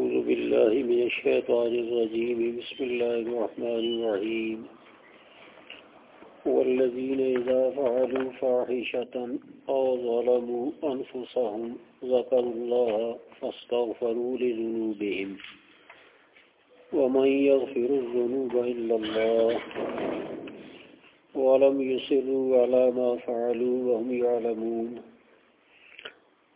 أعوذ بالله من الشيطان الرجيم. بسم الله الرحمن الرحيم. والذين إذا فعلوا فاحشة أو ظلموا أنفسهم ذكروا الله فاستغفروا لذنوبهم. ومن يغفر الذنوب إلا الله ولم يصروا على ما فعلوا وهم يعلمون.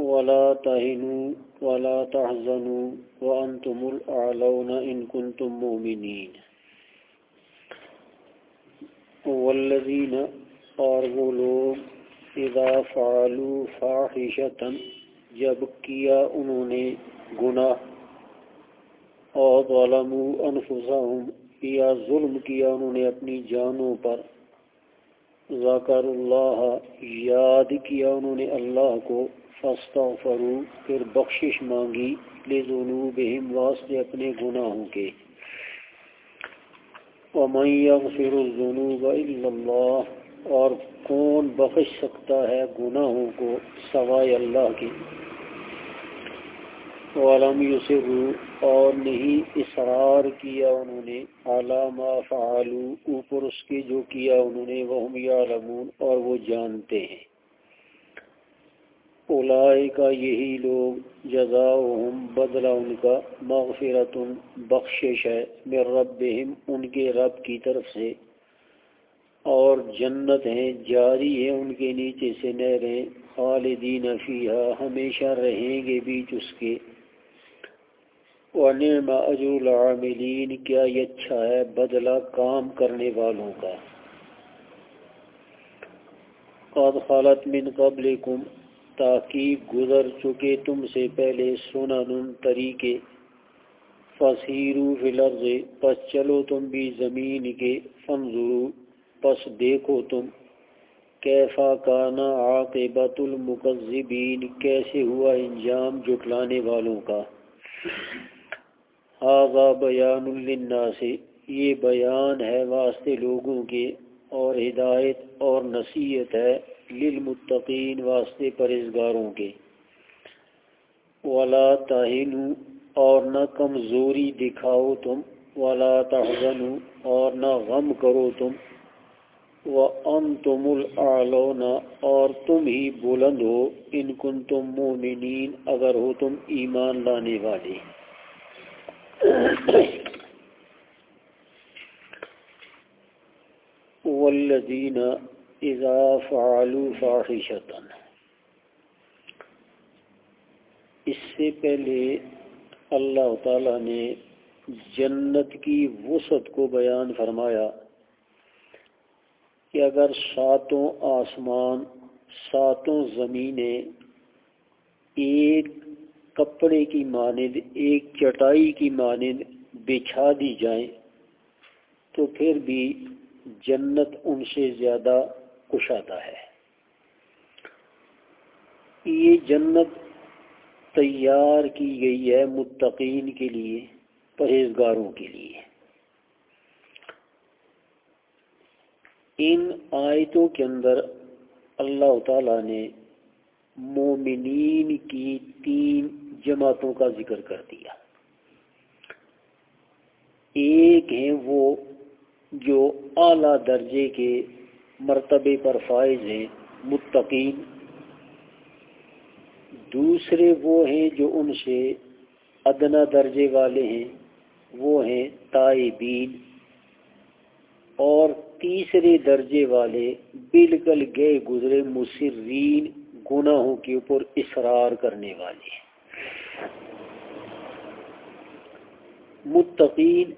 ولا تهنوا ولا تحزنوا وأنتم الأعلون إن كنتم مؤمنين. والذين اور لوگ اذا فعلوا فاحشتا جب کیا انہوں نے گناہ، اور ظلموا انفسهم یا ظلم کیا انہوں نے اپنی جانوں پر. ذکر اللہ، یاد کیا انہوں نے اللہ کو. فاستغفروا، پھر بخشش مانگی لذنوبہم واسطے اپنے گناہوں کے۔ ومن یغفر الذنوب الا اللہ اور کون بخش سکتا ہے گناہوں کو سوائے اللہ کی وَلَمْ يُسِرُوا اور نہیں، اصرار کیا انہوں نے۔ علامہ فعلوا، اوپر اس کے جو کیا انہوں نے، وَهُمْ يَعْلَمُونَ، اور وہ جانتے ہیں۔ اولائی کا یہی لوگ جزاؤہم بدلہ، ان کا مغفرت، بخشش ہے من ربہم، ان کے رب کی طرف سے۔ اور جنت ہیں، جاری ہے ان کے نیچے سے نہریں خالدین فیہا، ہمیشہ رہیں گے بیچ اس کے۔ وَنِعْمَ أَجْرُ الْعَامِلِينَ کیا یہ اچھا ہے بدلہ کام کرنے والوں کا۔ قَدْ خَلَتْ مِنْ قَبْلِكُمْ تاکہ گزر چکے تم سے پہلے سنن طریقے۔ فسیرو فی الارض پس چلو تم بھی زمین کے۔ فنظرو پس دیکھو تم۔ کیفا کانا عاقبت المکذبین، کیسے ہوا انجام جٹلانے والوں کا۔ ہاغا بیان للناس، یہ بیان ہے واسطے لوگوں کے۔ اور ہدایت اور نصیحت ہے۔ للمتقین واسطے پرہزگاروں کے۔ ولا تہنوا اور نہ کمزوری دکھاؤ تم۔ ولا تحزنوا اور نہ غم کرو تم۔ وانتم الاعلون اور تم ہی بلند ہو۔ ان کنتم مومنین اگر ہو تم ایمان لانے والے۔ والذین اذا فعلوا فاحشتا اس سے پہلے اللہ تعالی نے جنت کی وسعت کو بیان فرمایا کہ اگر ساتوں آسمان، ساتوں زمینیں ایک کپڑے کی مانند، ایک چٹائی کی مانند بچھا دی جائیں، تو پھر بھی جنت ان سے زیادہ کشادہ ہے۔ یہ جنت تیار کی گئی ہے متقین کے لیے، پرہیزگاروں کے لیے۔ ان آیتوں کے اندر اللہ تعالی نے مومنین کی تین جماعتوں کا ذکر کر دیا۔ ایک ہیں وہ جو اعلیٰ درجے کے مرتبے پر فائز ہیں، متقین۔ دوسرے وہ ہیں جو ان سے ادنا درجے والے ہیں، وہ ہیں تائبین۔ اور تیسرے درجے والے بالکل گئے گزرے مصرین گناہوں کے اوپر اصرار کرنے والے ہیں۔ متقین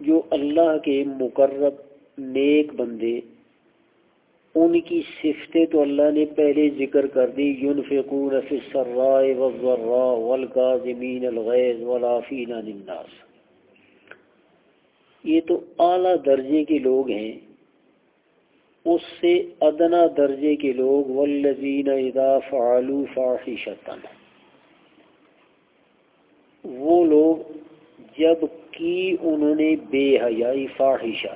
جو اللہ کے مقرب نیک بندے ان کی صفتیں تو اللہ نے پہلے ذکر کر دی، ينفقون فی السراء والضراء والکاظمین الغیظ والعافین عن الناس یہ تو اعلیٰ درجے کے لوگ ہیں۔ اس سے ادنا درجے کے لوگ والذین اذا فعلوا فاحشتا وہ لوگ جب کی انہوں نے بے حیائی فاحشہ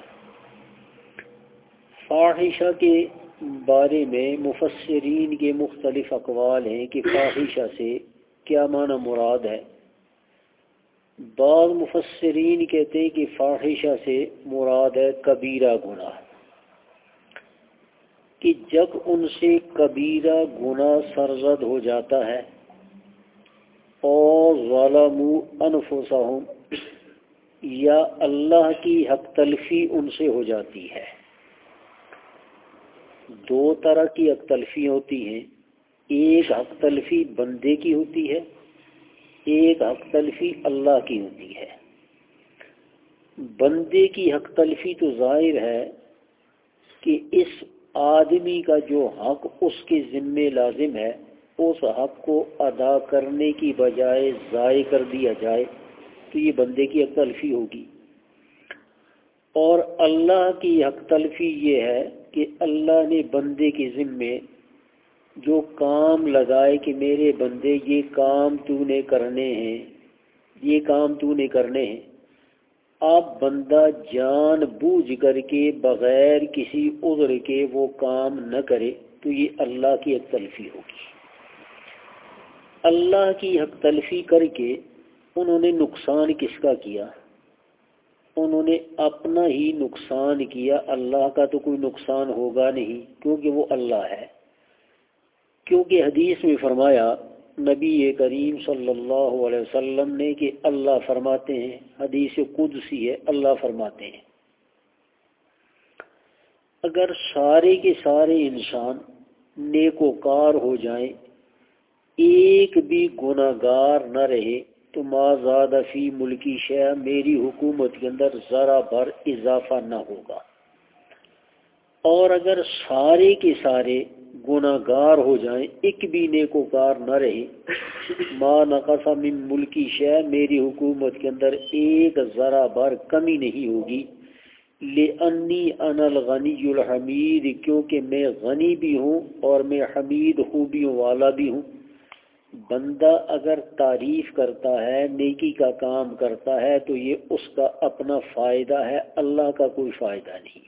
فاحشہ کے بارے میں مفسرین کے مختلف اقوال ہیں کہ فاحشہ سے کیا معنی مراد ہے۔ بعض مفسرین کہتے ہیں کہ فاحشہ سے مراد ہے کبیرہ گناہ۔ کہ جب ان سے کبیرہ گناہ سرزد ہو جاتا ہے اور ظالم انفسہم یا اللہ کی حق تلفی ان سے ہو جاتی ہے۔ دو طرح کی حق تلفی ہوتی ہیں۔ ایک حق تلفی بندے کی ہوتی ہے، ایک حق تلفی اللہ کی ہوتی ہے۔ بندے کی حق تلفی تو ظاہر ہے کہ اس آدمی کا جو حق اس کے ذمے لازم ہے، اس حق کو ادا کرنے کی بجائے ضائع کر دیا جائے، تو یہ بندے کی حق تلفی ہوگی۔ اور اللہ کی حق تلفی یہ ہے کہ اللہ نے بندے کے ذمے جو کام لگائے کہ میرے بندے یہ کام تو نے کرنے ہیں، یہ کام تو نے کرنے ہیں۔ آپ بندہ جان بوجھ کر کے بغیر کسی عذر کے وہ کام نہ کرے تو یہ اللہ کی حق تلفی ہوگی۔ اللہ کی حق تلفی کر کے انہوں نے نقصان کس کا کیا؟ انہوں نے اپنا ہی نقصان کیا، اللہ کا تو کوئی نقصان ہوگا نہیں، کیونکہ وہ اللہ ہے۔ کیونکہ حدیث میں فرمایا، نبی کریم صلی اللہ علیہ وسلم نے کہ اللہ فرماتے ہیں، حدیث قدسی ہے، اللہ فرماتے ہیں۔ اگر سارے کے سارے انسان نیک و کار ہو جائیں، ایک بھی گناہ گار نہ رہے تو ما زیادہ فی ملکی شہ میری حکومت کے اندر ذرا بھر اضافہ نہ ہوگا۔ اور اگر سارے کے سارے گناہ گار ہو جائیں، ایک بھی نیکو کار نہ رہے ماں نقصہ من ملکی شہ میری حکومت کے اندر ایک ذرا بھر کمی نہیں ہوگی۔ لے انی ان الغنی الحمید، کیونکہ میں غنی بھی ہوں اور میں حمید خوبیوں والا بھی ہوں۔ بندہ اگر تعریف کرتا ہے، نیکی کا کام کرتا ہے، تو یہ اس کا اپنا فائدہ ہے، اللہ کا کوئی فائدہ نہیں۔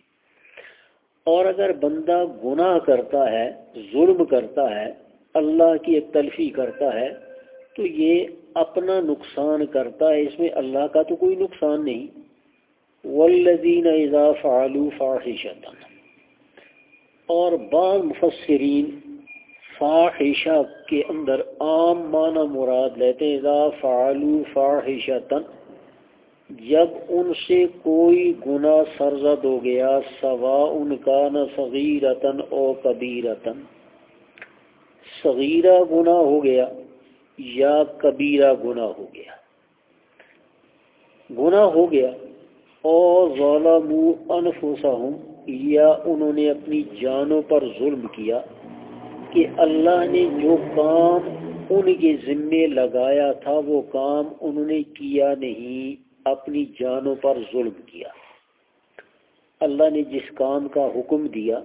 اور اگر بندہ گناہ کرتا ہے، ظلم کرتا ہے، اللہ کی ایک تلفی کرتا ہے، تو یہ اپنا نقصان کرتا ہے۔ اس میں اللہ کا تو کوئی نقصان نہیں۔ والذین اذا فعلوا فاحشتا اور بعض مفسرین فاحشہ کے اندر عام معنی مراد لیتے ہیں، اذا فعلوا فاحشتا، جب ان سے کوئی گناہ سرزد ہو گیا سوا ان کا نہ صغیرتن او کبیرتن صغیرہ گناہ ہو گیا یا کبیرہ گناہ ہو گیا۔ گناہ ہو گیا او ظلموا انفسہم، یا انہوں نے اپنی جانوں پر ظلم کیا کہ اللہ نے جو کام ان کے ذمے لگایا تھا، وہ کام انہوں نے کیا نہیں، اپنی جانوں پر ظلم کیا۔ اللہ نے جس کام کا حکم دیا،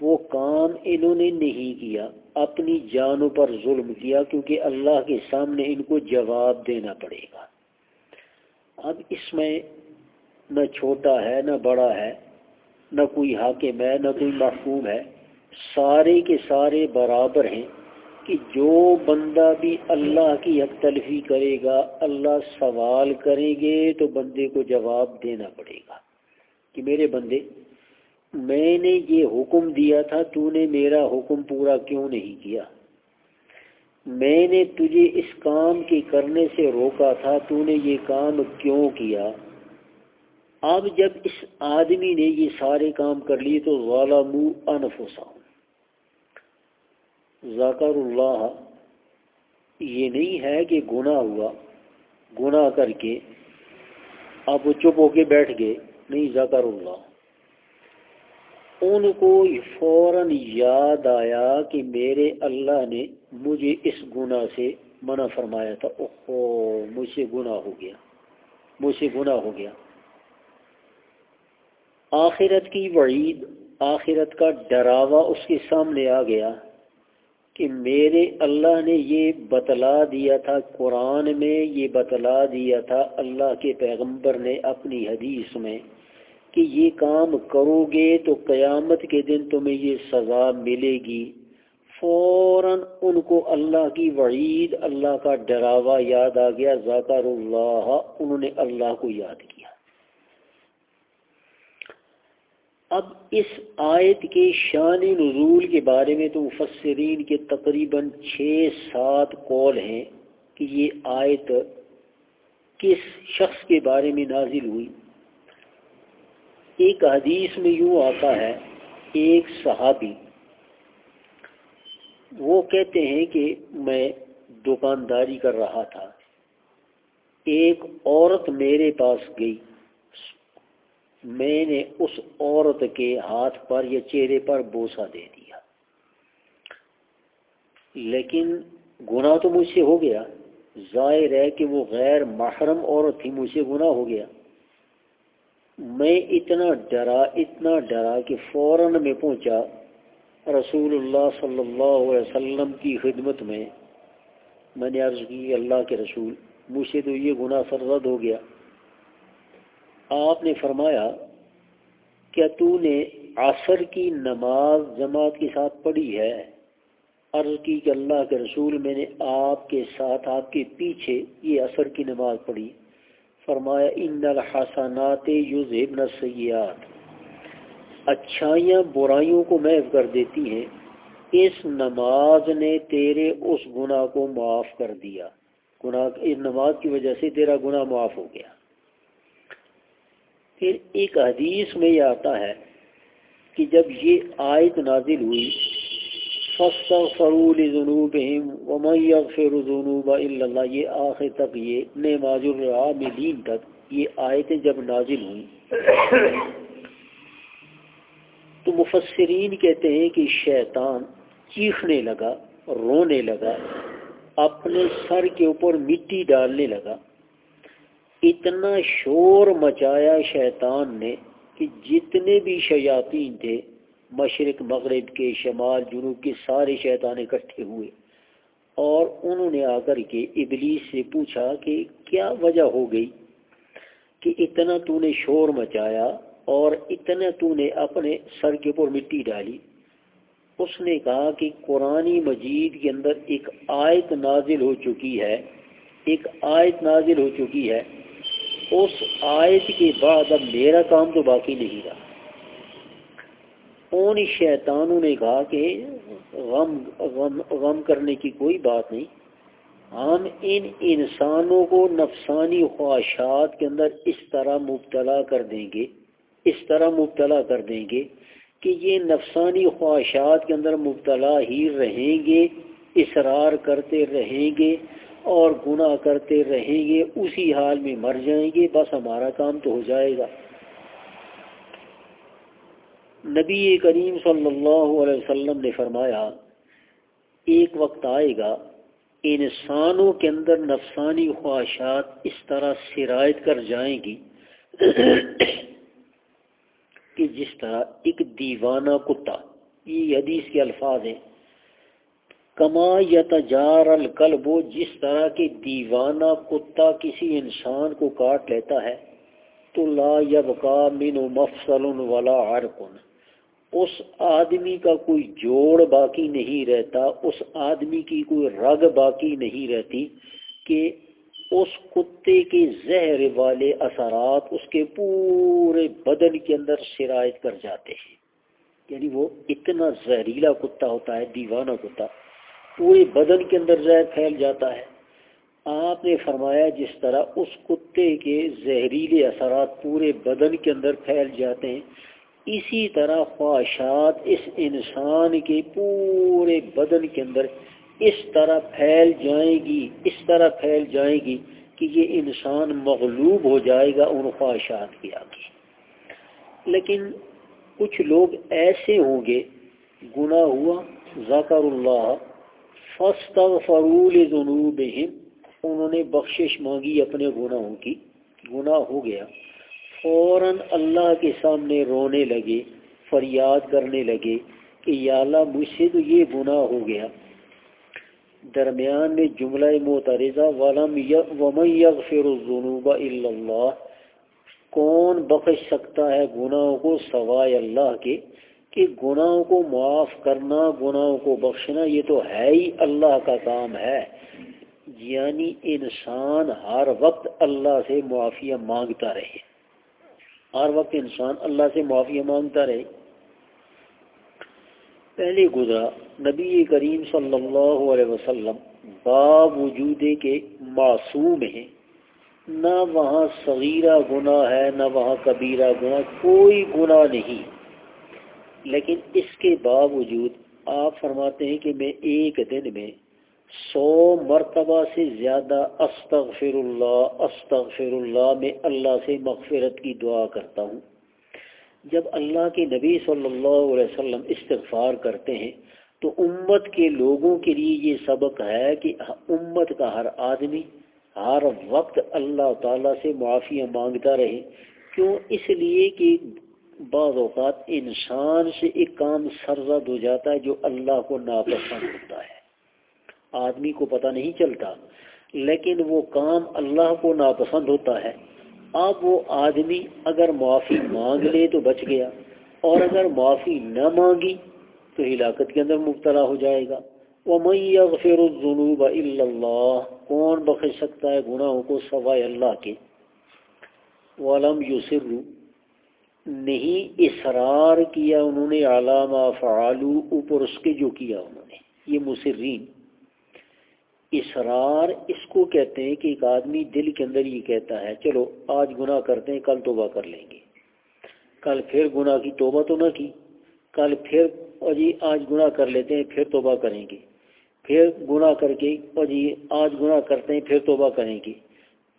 وہ کام انہوں نے نہیں کیا، اپنی جانوں پر ظلم کیا، کیونکہ اللہ کے سامنے ان کو جواب دینا پڑے گا۔ اب اس میں نہ چھوٹا ہے، نہ بڑا ہے، نہ کوئی حاکم ہے، نہ کوئی محکوم ہے۔ سارے کے سارے برابر ہیں۔ کہ جو بندہ بھی اللہ کی حق تلفی کرے گا، اللہ سوال کریں گے تو بندے کو جواب دینا پڑے گا کہ میرے بندے، میں نے یہ حکم دیا تھا، تو نے میرا حکم پورا کیوں نہیں کیا؟ میں نے تجھے اس کام کے کرنے سے روکا تھا، تو نے یہ کام کیوں کیا؟ اب جب اس آدمی نے یہ سارے کام کر لیے تو غالم انفسا ذکر اللہ یہ نہیں ہے کہ گناہ ہوا، گناہ کر کے اب وہ چپ ہو کے بیٹھ گئے، نہیں ذکر اللہ ان کو فوراً یاد آیا کہ میرے اللہ نے مجھے اس گناہ سے منع فرمایا تھا۔ اوہو، مجھ سے گناہ ہو گیا، مجھ سے گناہ ہو گیا۔ آخرت کی وعید، آخرت کا ڈراوا اس کے سامنے آ گیا۔ کہ میرے اللہ نے یہ بتلا دیا تھا، قرآن میں یہ بتلا دیا تھا، اللہ کے پیغمبر نے اپنی حدیث میں کہ یہ کام کرو گے تو قیامت کے دن تمہیں یہ سزا ملے گی۔ فوراً ان کو اللہ کی وعید، اللہ کا ڈراوا یاد آ گیا، ذاکر اللہ، انہوں نے اللہ کو یاد کیا۔ اب اس آیت کے شان نزول کے بارے میں تو مفسرین کے تقریباً چھ سات قول ہیں کہ یہ آیت کس شخص کے بارے میں نازل ہوئی۔ ایک حدیث میں یوں آتا ہے، ایک صحابی، وہ کہتے ہیں کہ میں دکانداری کر رہا تھا۔ ایک عورت میرے پاس گئی۔ میں نے اس عورت کے ہاتھ پر یا چہرے پر بوسا دے دیا۔ لیکن گناہ تو مجھ سے ہو گیا۔ ظاہر ہے کہ وہ غیر محرم عورت تھی، مجھ سے گناہ ہو گیا۔ میں اتنا ڈرا اتنا ڈرا کہ فوراً میں پہنچا رسول اللہ صلی اللہ علیہ وسلم کی خدمت میں۔ میں نے عرض کی، اللہ کے رسول، مجھ سے تو یہ گناہ سرزد ہو گیا۔ آپ نے فرمایا، کیا تو نے عصر کی نماز جماعت کے ساتھ پڑھی ہے؟ عرض کی کہ اللہ کے رسول میں نے آپ کے ساتھ آپ کے پیچھے یہ عصر کی نماز پڑھی۔ فرمایا، ان الحسنات یذہبن السیئات۔ اچھائیاں برائیوں کو محف کر دیتی ہیں۔ اس نماز نے تیرے اس گناہ کو معاف کر دیا۔ گناہ، اس نماز کی وجہ سے تیرا گناہ معاف ہو گیا۔ پھر ایک حدیث میں یہ آتا ہے کہ جب یہ آیت نازل ہوئی فرول جنوب ومغفر ذنوب اللہ یہ آخر تک یہ نماز العاملین تک یہ آیتیں جب نازل ہوئی تو مفسرین کہتے ہیں کہ شیطان چیخنے لگا، رونے لگا، اپنے سر کے اوپر مٹی ڈالنے لگا۔ اتنا شور مچایا شیطان نے کہ جتنے بھی شیاطین تھے، مشرق، مغرب کے شمال، جنوب کے سارے شیطان اکٹھے ہوئے۔ اور انہوں نے آ کر کے ابلیس سے پوچھا کہ کیا وجہ ہو گئی کہ اتنا تو نے شور مچایا اور اتنا تو نے اپنے سر کے اوپر مٹی ڈالی۔ اس نے کہا کہ قرآن مجید کے اندر ایک آیت نازل ہو چکی ہے، ایک آیت نازل ہو چکی ہے۔ اس آیت کے بعد اب میرا کام تو باقی نہیں رہا۔ ان شیطانوں نے کہا کہ غم غم غم کرنے کی کوئی بات نہیں۔ ہم ان انسانوں کو نفسانی خواہشات کے اندر اس طرح مبتلا کر دیں گے، اس طرح مبتلا کر دیں گے کہ یہ نفسانی خواہشات کے اندر مبتلا ہی رہیں گے، اصرار کرتے رہیں گے۔ اور گناہ کرتے رہیں گے، اسی حال میں مر جائیں گے، بس ہمارا کام تو ہو جائے گا۔ نبی کریم صلی اللہ علیہ وسلم نے فرمایا، ایک وقت آئے گا، انسانوں کے اندر نفسانی خواہشات اس طرح سرایت کر جائیں گی کہ جس طرح ایک دیوانہ کتا، یہ حدیث کے الفاظ ہیں کما یا تجار القلب، جس طرح کے دیوانہ کتا کسی انسان کو کاٹ لیتا ہے، تو لا یبقا من مفصل ولا عرقن اس آدمی کا کوئی جوڑ باقی نہیں رہتا، اس آدمی کی کوئی رگ باقی نہیں رہتی کہ اس کتے کے زہر والے اثرات اس کے پورے بدن کے اندر شرائط کر جاتے ہیں۔ یعنی وہ اتنا زہریلا کتا ہوتا ہے، دیوانہ کتا پورے بدن کے اندر زہر پھیل جاتا ہے۔ آپ نے فرمایا جس طرح اس کتے کے زہریلے اثرات پورے بدن کے اندر پھیل جاتے ہیں، اسی طرح خواہشات اس انسان کے پورے بدن کے اندر اس طرح پھیل جائیں گی، اس طرح پھیل جائیں گی کہ یہ انسان مغلوب ہو جائے گا ان خواہشات کے آگے۔ لیکن کچھ لوگ ایسے ہوں گے، گناہ ہوا ذکر اللہ فرول انہوں نے بخشش مانگی اپنے گناہوں کی، گناہ ہو گیا۔ فوراً اللہ کے سامنے رونے لگے، فریاد کرنے لگے کہ یا اللہ مجھ سے تو یہ گناہ ہو گیا۔ درمیان میں جملہ مترزہ ولم ومن یغفر الذنوب الا اللہ، کون بخش سکتا ہے گناہوں کو سوائے اللہ کے؟ کہ گناہوں کو معاف کرنا، گناہوں کو بخشنا، یہ تو ہے ہی اللہ کا کام ہے۔ یعنی انسان ہر وقت اللہ سے معافیہ مانگتا رہے۔ ہر وقت انسان اللہ سے معافیہ مانگتا رہے۔ پہلے گزرا، نبی کریم صلی اللہ علیہ وسلم باوجود کے معصوم ہیں، نہ وہاں صغیرہ گناہ ہے، نہ وہاں کبیرہ گناہ، کوئی گناہ نہیں۔ لیکن اس کے باوجود آپ فرماتے ہیں کہ میں ایک دن میں سو مرتبہ سے زیادہ استغفر اللہ استغفر اللہ میں اللہ سے مغفرت کی دعا کرتا ہوں۔ جب اللہ کے نبی صلی اللہ علیہ وسلم استغفار کرتے ہیں، تو امت کے لوگوں کے لیے یہ سبق ہے کہ امت کا ہر آدمی ہر وقت اللہ تعالیٰ سے معافیاں مانگتا رہے۔ کیوں؟ اس لیے کہ بعض اوقات انسان سے ایک کام سرزد ہو جاتا ہے جو اللہ کو ناپسند ہوتا ہے۔ آدمی کو پتہ نہیں چلتا، لیکن وہ کام اللہ کو ناپسند ہوتا ہے۔ اب وہ آدمی اگر معافی مانگ لے تو بچ گیا، اور اگر معافی نہ مانگی تو ہلاکت کے اندر مبتلا ہو جائے گا۔ وہ يَغْفِرُ الظُّنُوبَ إِلَّا اللَّهِ، کون بخش سکتا ہے گناہوں کو سوائے اللہ کے؟ وَلَمْ يُسِرُّ نہیں، اصرار کیا انہوں نے علامہ فعالو اوپر اس کے جو کیا انہوں نے۔ یہ مصرین اصرار اس کو کہتے ہیں کہ ایک آدمی دل کے اندر یہ کہتا ہے، چلو آج گناہ کرتے ہیں، کل توبہ کر لیں گے۔ کل پھر گناہ کی توبہ تو نہ کی۔ کل پھر جی آج گناہ کر لیتے ہیں، پھر توبہ کریں گے۔ پھر گناہ کر کے جی آج گناہ کرتے ہیں، پھر توبہ کریں گے۔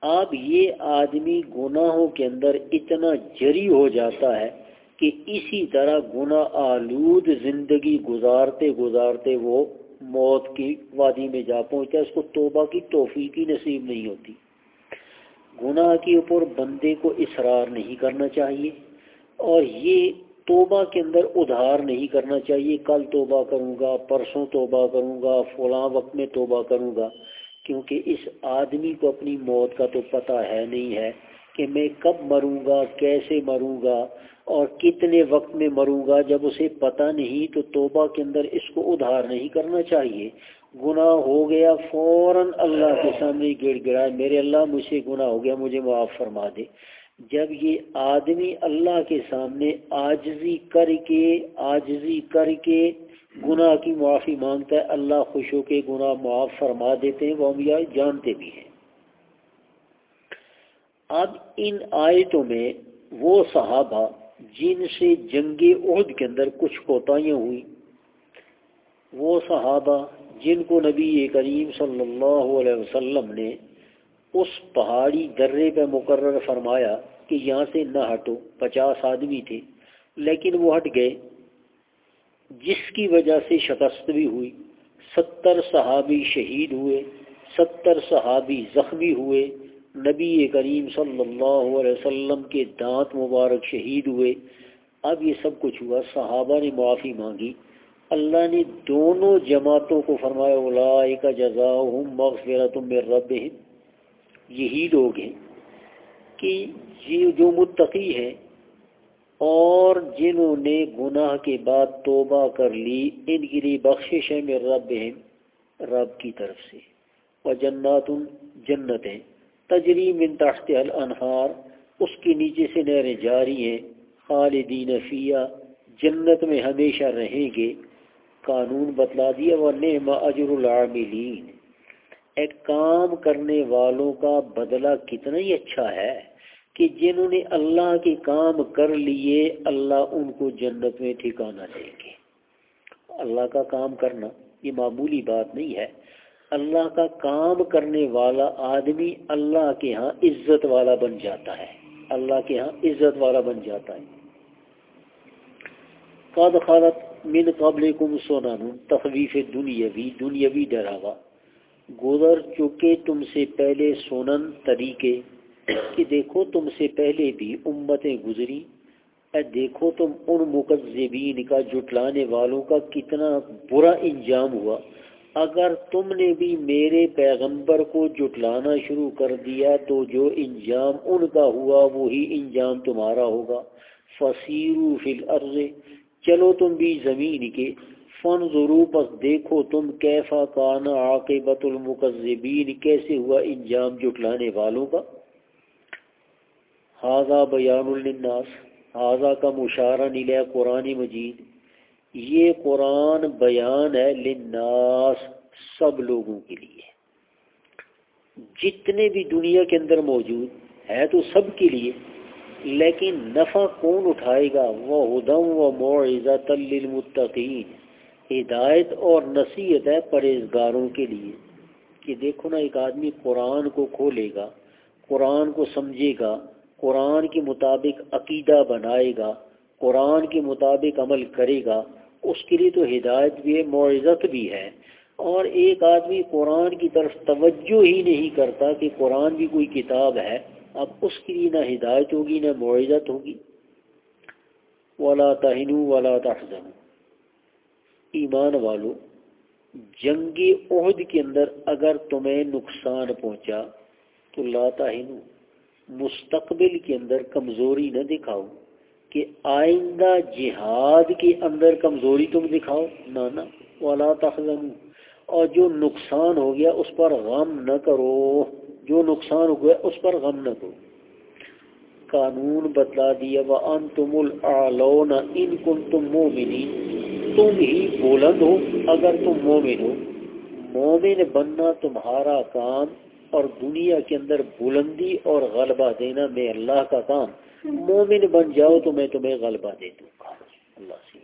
اب یہ آدمی گناہوں کے اندر اتنا جری ہو جاتا ہے کہ اسی طرح گناہ آلود زندگی گزارتے گزارتے وہ موت کی وادی میں جا پہنچتا ہے، اس کو توبہ کی توفیقی نصیب نہیں ہوتی۔ گناہ کے اوپر بندے کو اصرار نہیں کرنا چاہیے اور یہ توبہ کے اندر ادھار نہیں کرنا چاہیے۔ کل توبہ کروں گا، پرسوں توبہ کروں گا، فلاں وقت میں توبہ کروں گا۔ کیونکہ اس آدمی کو اپنی موت کا تو پتہ ہے نہیں ہے کہ میں کب مروں گا، کیسے مروں گا اور کتنے وقت میں مروں گا۔ جب اسے پتہ نہیں تو توبہ کے اندر اس کو ادھار نہیں کرنا چاہیے۔ گناہ ہو گیا، فوراً اللہ کے سامنے گڑ گڑا میرے اللہ، مجھ سے گناہ ہو گیا، مجھے معاف فرما دے۔ جب یہ آدمی اللہ کے سامنے آجزی کر کے، آجزی کر کے گناہ کی معافی مانگتا ہے، اللہ خوش ہو کے گناہ معاف فرما دیتے ہیں، وہ ہم یہ جانتے بھی ہیں۔ اب ان آیتوں میں وہ صحابہ جن سے جنگ عہد کے اندر کچھ کوتاہیاں ہوئی وہ صحابہ جن کو نبی کریم صلی اللہ علیہ وسلم نے اس پہاڑی درے پہ مقرر فرمایا کہ یہاں سے نہ ہٹو، پچاس آدمی تھے، لیکن وہ ہٹ گئے۔ جس کی وجہ سے شکست بھی ہوئی، ستر صحابی شہید ہوئے، ستر صحابی زخمی ہوئے، نبی کریم صلی اللہ علیہ وسلم کے دانت مبارک شہید ہوئے۔ اب یہ سب کچھ ہوا، صحابہ نے معافی مانگی۔ اللہ نے دونوں جماعتوں کو فرمایا کا جزا ہوں مغفرت رب یہی لوگ ہیں کہ یہ جو متقی ہیں اور جنہوں نے گناہ کے بعد توبہ کر لی، ان کے لیے بخشش ہے میں رب رب کی طرف سے۔ اور جنات جنتیں تجری من تحت الانہار، اس کے نیچے سے نہریں جاری ہیں۔ خالدین فیہ جنت میں ہمیشہ رہیں گے۔ قانون بتلا دیا وہ نعم اجر العاملین۔ ایک کام کرنے والوں کا بدلہ کتنا ہی اچھا ہے کہ جنہوں نے اللہ کے کام کر لیے، اللہ ان کو جنت میں ٹھکانا دیں گے اللہ کا کام کرنا یہ معمولی بات نہیں ہے۔ اللہ کا کام کرنے والا آدمی اللہ کے ہاں عزت والا بن جاتا ہے۔ اللہ کے ہاں عزت والا بن جاتا ہے۔ قد خالت من قبل کم سونان تخویف دنیاوی دنیاوی ڈراوا۔ گزر چکے تم سے پہلے سونن طریقے، کہ دیکھو تم سے پہلے بھی امتیں گزری، اے دیکھو تم ان مقذبین کا جٹلانے والوں کا کتنا برا انجام ہوا۔ اگر تم نے بھی میرے پیغمبر کو جٹلانا شروع کر دیا، تو جو انجام ان کا ہوا، وہی انجام تمہارا ہوگا۔ فصیرو فی الارض چلو تم بھی زمین کے۔ فن ضرور دیکھو تم کیفا کانا عاقبت المقذبین کیسے ہوا انجام جٹلانے والوں کا؟ حاضہ بیان للناس حاضہ کا مشارہ نیلا قرآن مجید۔ یہ قرآن بیان ہے للناس سب لوگوں کے لیے۔ جتنے بھی دنیا کے اندر موجود ہے تو سب کے لیے، لیکن نفع کون اٹھائے گا؟ وہ ہدم و معزت للمتقین۔ ہدایت اور نصیحت ہے پرہیزگاروں کے لیے کہ دیکھو نا، ایک آدمی قرآن کو کھولے گا، قرآن کو سمجھے گا، قرآن کے مطابق عقیدہ بنائے گا، قرآن کے مطابق عمل کرے گا، اس کے لیے تو ہدایت بھی ہے، معزت بھی ہے۔ اور ایک آدمی قرآن کی طرف توجہ ہی نہیں کرتا کہ قرآن بھی کوئی کتاب ہے، اب اس کے لیے نہ ہدایت ہوگی، نہ معزت ہوگی۔ ولا تہن ولا تحزن ایمان والو جنگ عہد کے اندر اگر تمہیں نقصان پہنچا تو لا تہنو مستقبل کے اندر کمزوری نہ دکھاؤ، کہ آئندہ جہاد کے اندر کمزوری تم دکھاؤ نہ نہ ولا تخزم اور جو نقصان ہو گیا اس پر غم نہ کرو۔ جو نقصان ہو گیا اس پر غم نہ کرو۔ قانون بتلا دیا وہ ان تم العلون ان کن تم تم ہی بلند ہو اگر تم مومن ہو۔ مومن بننا تمہارا کام اور دنیا کے اندر بلندی اور غلبہ دینا میں اللہ کا کام۔ مومن بن جاؤ تو میں تمہیں غلبہ دے دوں۔ گا اللہ سے۔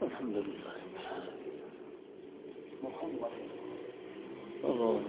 الحمد للہ Hello.